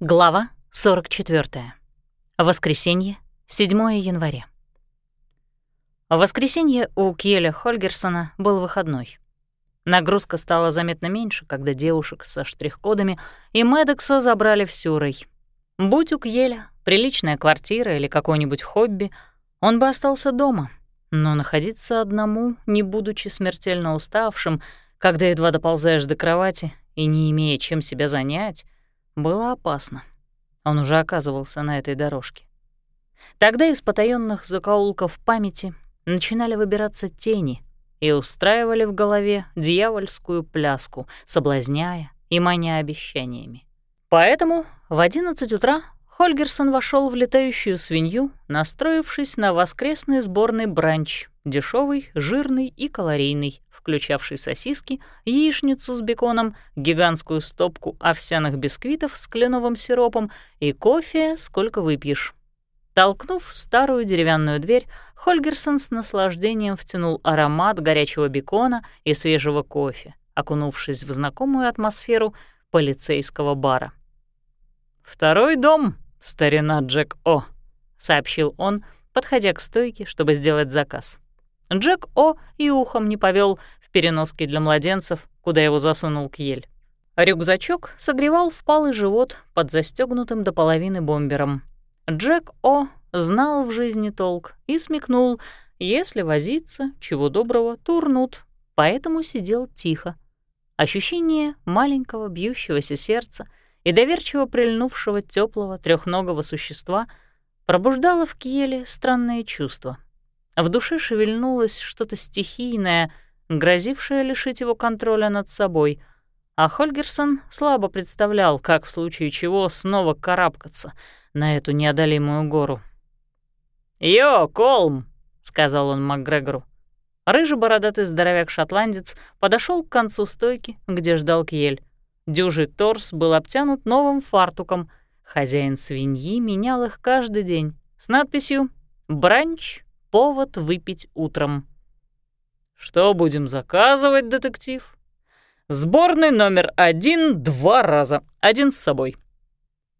Глава 44. Воскресенье, 7 января. Воскресенье у Кьеля Хольгерсона был выходной. Нагрузка стала заметно меньше, когда девушек со штрих-кодами и Медекса забрали в Сюрой. Будь у Кьеля приличная квартира или какое-нибудь хобби, он бы остался дома. Но находиться одному, не будучи смертельно уставшим, когда едва доползаешь до кровати и не имея чем себя занять, было опасно. Он уже оказывался на этой дорожке. Тогда из потаённых закоулков памяти начинали выбираться тени и устраивали в голове дьявольскую пляску, соблазняя и маня обещаниями. Поэтому в 11 утра Хольгерсон вошел в летающую свинью, настроившись на воскресный сборный бранч, дешевый, жирный и калорийный, включавший сосиски, яичницу с беконом, гигантскую стопку овсяных бисквитов с кленовым сиропом и кофе, сколько выпьешь. Толкнув старую деревянную дверь, Хольгерсон с наслаждением втянул аромат горячего бекона и свежего кофе, окунувшись в знакомую атмосферу полицейского бара. «Второй дом, старина Джек О», — сообщил он, подходя к стойке, чтобы сделать заказ. Джек О и ухом не повел в переноске для младенцев, куда его засунул Кьель. Рюкзачок согревал впалый живот под застегнутым до половины бомбером. Джек О знал в жизни толк и смекнул, если возиться, чего доброго, турнут, поэтому сидел тихо. Ощущение маленького бьющегося сердца и доверчиво прильнувшего теплого трехногого существа пробуждало в Кьеле странное чувство — в душе шевельнулось что-то стихийное, грозившее лишить его контроля над собой, а Хольгерсон слабо представлял, как в случае чего снова карабкаться на эту неодолимую гору. «Йо, Колм!» — сказал он МакГрегору. Рыжий бородатый здоровяк-шотландец подошел к концу стойки, где ждал Кьель. Дюжий торс был обтянут новым фартуком. Хозяин свиньи менял их каждый день с надписью «Бранч повод выпить утром. «Что будем заказывать, детектив?» «Сборный номер один два раза, один с собой».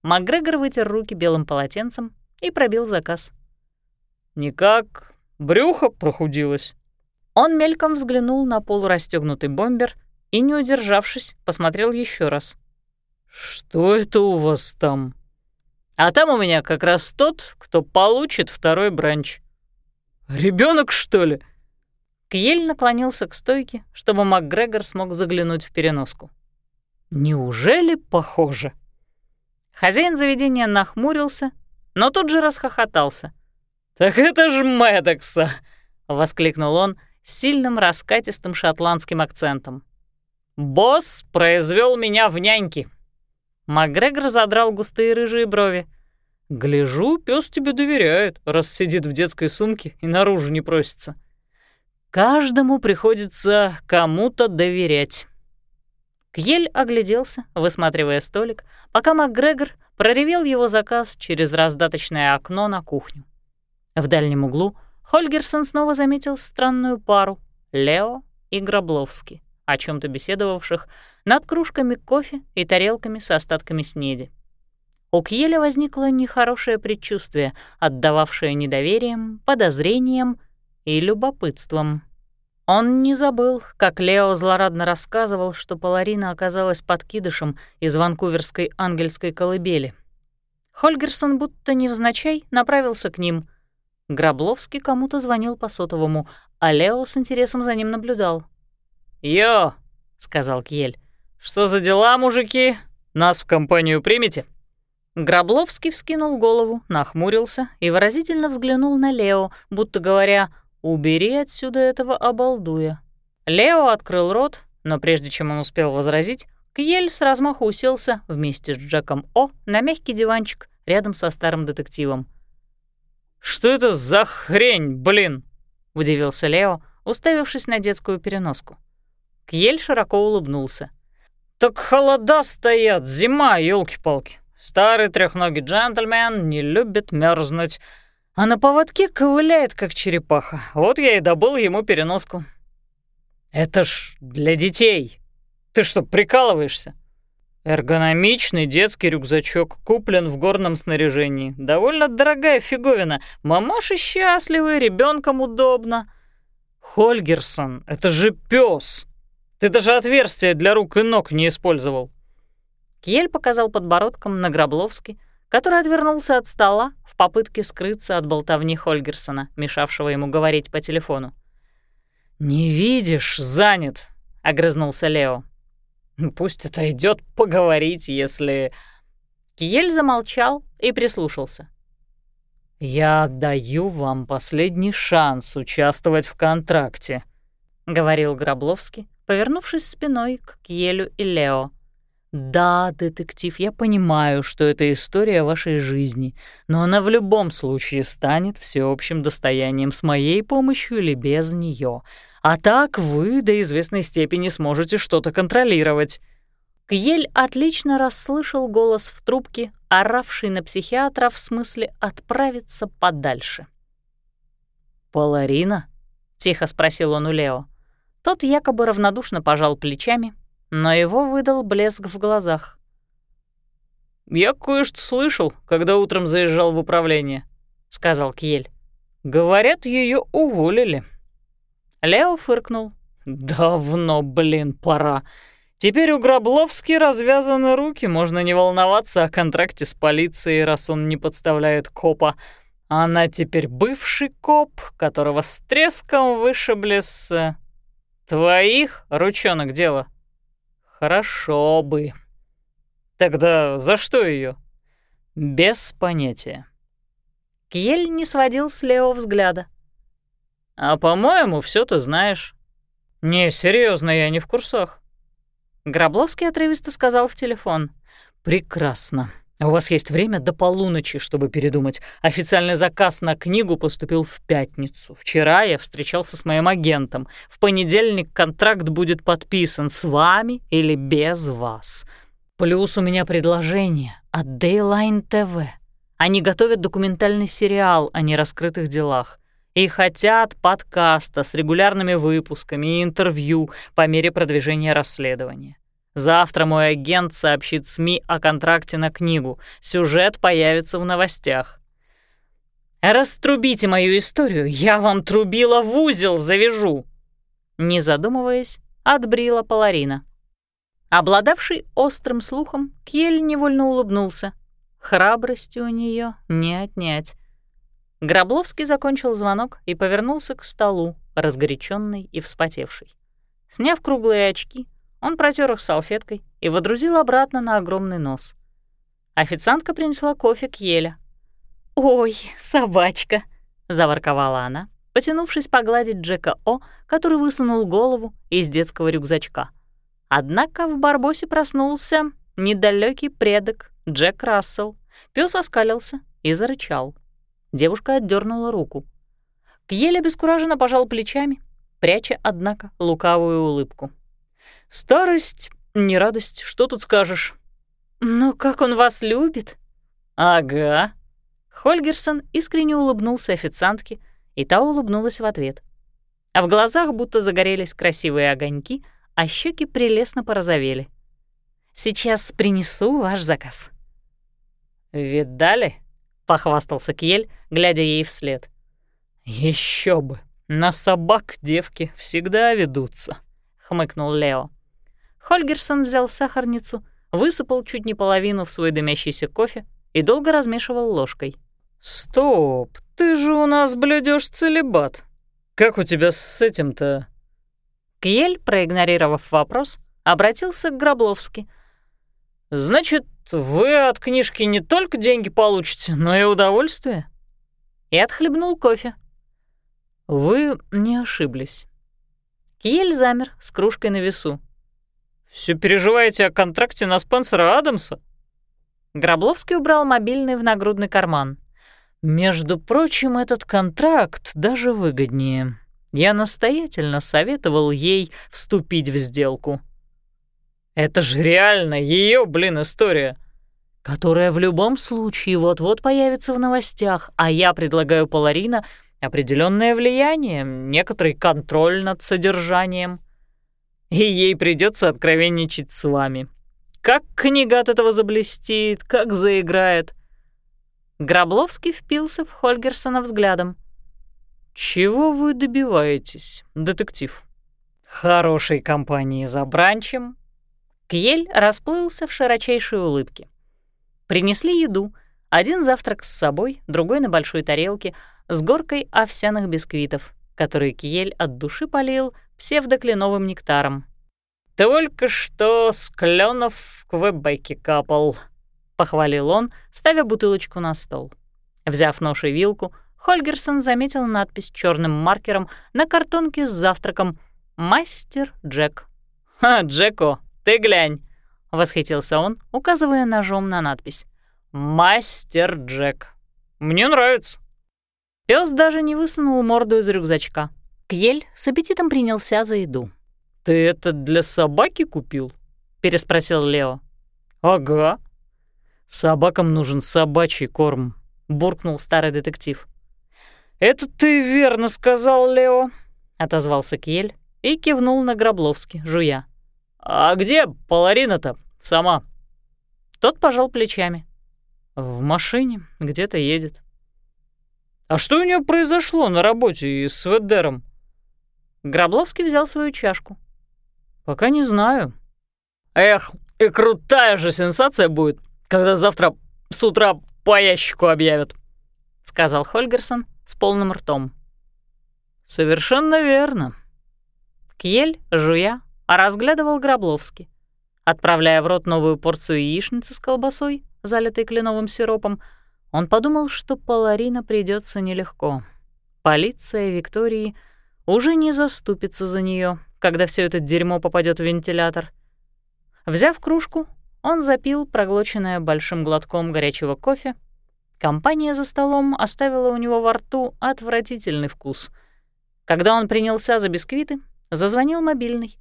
Макгрегор вытер руки белым полотенцем и пробил заказ. «Никак, брюхо прохудилось». Он мельком взглянул на полурастегнутый бомбер и, не удержавшись, посмотрел еще раз. «Что это у вас там?» «А там у меня как раз тот, кто получит второй бранч». Ребенок, что ли?» Кьель наклонился к стойке, чтобы МакГрегор смог заглянуть в переноску. «Неужели похоже?» Хозяин заведения нахмурился, но тут же расхохотался. «Так это ж Мэддокса!» — воскликнул он с сильным раскатистым шотландским акцентом. «Босс произвел меня в няньки!» Макгрегор задрал густые рыжие брови. «Гляжу, пес тебе доверяет, раз сидит в детской сумке и наружу не просится. Каждому приходится кому-то доверять». Кьель огляделся, высматривая столик, пока МакГрегор проревел его заказ через раздаточное окно на кухню. В дальнем углу Хольгерсон снова заметил странную пару — Лео и Гробловский, о чем то беседовавших над кружками кофе и тарелками с остатками снеди. У Кьеля возникло нехорошее предчувствие, отдававшее недоверием, подозрением и любопытством. Он не забыл, как Лео злорадно рассказывал, что Паларина оказалась подкидышем из ванкуверской ангельской колыбели. Хольгерсон будто невзначай направился к ним. Гробловский кому-то звонил по сотовому, а Лео с интересом за ним наблюдал. «Йо!» — сказал Кьель. «Что за дела, мужики? Нас в компанию примете?» Гробловский вскинул голову, нахмурился и выразительно взглянул на Лео, будто говоря «Убери отсюда этого обалдуя». Лео открыл рот, но прежде чем он успел возразить, Кьель с размаху уселся вместе с Джеком О на мягкий диванчик рядом со старым детективом. «Что это за хрень, блин?» — удивился Лео, уставившись на детскую переноску. Кьель широко улыбнулся. «Так холода стоят, зима, елки палки Старый трехногий джентльмен не любит мерзнуть, а на поводке ковыляет, как черепаха. Вот я и добыл ему переноску. Это ж для детей. Ты что, прикалываешься? Эргономичный детский рюкзачок куплен в горном снаряжении. Довольно дорогая фиговина. Мамаши счастливы, ребенком удобно. Хольгерсон, это же пес. Ты даже отверстия для рук и ног не использовал. Кьель показал подбородком на Гробловский, который отвернулся от стола в попытке скрыться от болтовни Хольгерсона, мешавшего ему говорить по телефону. «Не видишь, занят», — огрызнулся Лео. Пусть это идет поговорить, если...» Киель замолчал и прислушался. «Я даю вам последний шанс участвовать в контракте», — говорил Гробловский, повернувшись спиной к Кьелю и Лео. «Да, детектив, я понимаю, что это история вашей жизни, но она в любом случае станет всеобщим достоянием с моей помощью или без нее. А так вы до известной степени сможете что-то контролировать». Кьель отлично расслышал голос в трубке, оравший на психиатра в смысле «отправиться подальше». «Поларина?» — тихо спросил он у Лео. Тот якобы равнодушно пожал плечами, но его выдал блеск в глазах. «Я кое-что слышал, когда утром заезжал в управление», — сказал Кьель. «Говорят, ее уволили». Лео фыркнул. «Давно, блин, пора. Теперь у Гробловски развязаны руки, можно не волноваться о контракте с полицией, раз он не подставляет копа. Она теперь бывший коп, которого с треском вышибли с... твоих ручонок дело. Хорошо бы. Тогда за что ее? Без понятия. Кьель не сводил с Лео взгляда. А по-моему, все ты знаешь. Не, серьезно, я не в курсах. Гробловский отрывисто сказал в телефон. Прекрасно. У вас есть время до полуночи, чтобы передумать. Официальный заказ на книгу поступил в пятницу. Вчера я встречался с моим агентом. В понедельник контракт будет подписан с вами или без вас. Плюс у меня предложение от Dayline TV. Они готовят документальный сериал о нераскрытых делах и хотят подкаста с регулярными выпусками и интервью по мере продвижения расследования. Завтра мой агент сообщит СМИ о контракте на книгу. Сюжет появится в новостях. «Раструбите мою историю, я вам трубила в узел завяжу!» Не задумываясь, отбрила Паларина. Обладавший острым слухом, Кьель невольно улыбнулся. Храбрости у нее не отнять. Гробловский закончил звонок и повернулся к столу, разгоряченный и вспотевший. Сняв круглые очки, он протер их салфеткой и водрузил обратно на огромный нос. Официантка принесла кофе к Еле. «Ой, собачка!» — заворковала она, потянувшись погладить Джека О, который высунул голову из детского рюкзачка. Однако в Барбосе проснулся недалекий предок Джек Рассел. Пёс оскалился и зарычал. Девушка отдернула руку. Кьель обескураженно пожал плечами, пряча, однако, лукавую улыбку. «Старость — не радость, что тут скажешь?» «Ну, как он вас любит?» «Ага». Хольгерсон искренне улыбнулся официантке, и та улыбнулась в ответ. А в глазах будто загорелись красивые огоньки, а щеки прелестно порозовели. «Сейчас принесу ваш заказ». «Видали?» — похвастался Кьель, глядя ей вслед. Еще бы! На собак девки всегда ведутся», — хмыкнул Лео. Хольгерсон взял сахарницу, высыпал чуть не половину в свой дымящийся кофе и долго размешивал ложкой. «Стоп, ты же у нас блюдешь целебат. Как у тебя с этим-то?» Кьель, проигнорировав вопрос, обратился к Гробловски. «Значит, вы от книжки не только деньги получите, но и удовольствие?» И отхлебнул кофе. «Вы не ошиблись». Киель замер с кружкой на весу. Все переживаете о контракте на Спенсера Адамса?» Гробловский убрал мобильный в нагрудный карман. «Между прочим, этот контракт даже выгоднее. Я настоятельно советовал ей вступить в сделку». Это же реально ее, блин, история. Которая в любом случае вот-вот появится в новостях, а я предлагаю Поларина определенное влияние, некоторый контроль над содержанием. И ей придется откровенничать с вами. Как книга от этого заблестит, как заиграет. Гробловский впился в Хольгерсона взглядом. «Чего вы добиваетесь, детектив?» «Хорошей компании за бранчем». Кьель расплылся в широчайшей улыбке. Принесли еду. Один завтрак с собой, другой на большой тарелке, с горкой овсяных бисквитов, которые Кьель от души полил псевдокленовым нектаром. «Только что с кленов в квебеке капал», — похвалил он, ставя бутылочку на стол. Взяв нож и вилку, Хольгерсон заметил надпись черным маркером на картонке с завтраком «Мастер Джек». «Ха, Джеко, ты глянь!» — восхитился он, указывая ножом на надпись. «Мастер Джек. Мне нравится». Пёс даже не высунул морду из рюкзачка. Кьель с аппетитом принялся за еду. «Ты это для собаки купил?» — переспросил Лео. «Ага. Собакам нужен собачий корм», — буркнул старый детектив. «Это ты верно сказал, Лео», — отозвался Кьель и кивнул на Гробловски, жуя. «А где Паларина-то сама?» Тот пожал плечами. «В машине, где-то едет». «А что у нее произошло на работе с Веддером?» Гробловский взял свою чашку. «Пока не знаю». «Эх, и крутая же сенсация будет, когда завтра с утра по ящику объявят», — сказал Хольгерсон, с полным ртом. «Совершенно верно». Кьель, жуя, разглядывал Гробловски. Отправляя в рот новую порцию яичницы с колбасой, залитой кленовым сиропом, он подумал, что Паларина придется нелегко. Полиция Виктории уже не заступится за нее, когда все это дерьмо попадет в вентилятор. Взяв кружку, он запил проглоченное большим глотком горячего кофе Компания за столом оставила у него во рту отвратительный вкус. Когда он принялся за бисквиты, зазвонил мобильный.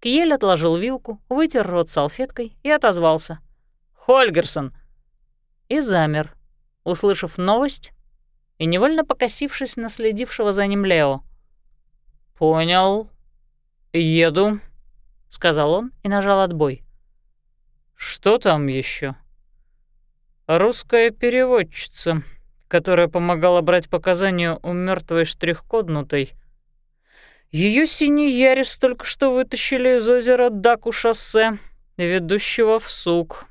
Кьель отложил вилку, вытер рот салфеткой и отозвался. «Хольгерсон!» И замер, услышав новость и невольно покосившись на следившего за ним Лео. «Понял. Еду», — сказал он и нажал отбой. «Что там еще? Русская переводчица, которая помогала брать показания у мертвой штрих-коднутой. Ее синий ярис только что вытащили из озера Даку-шоссе, ведущего в сук.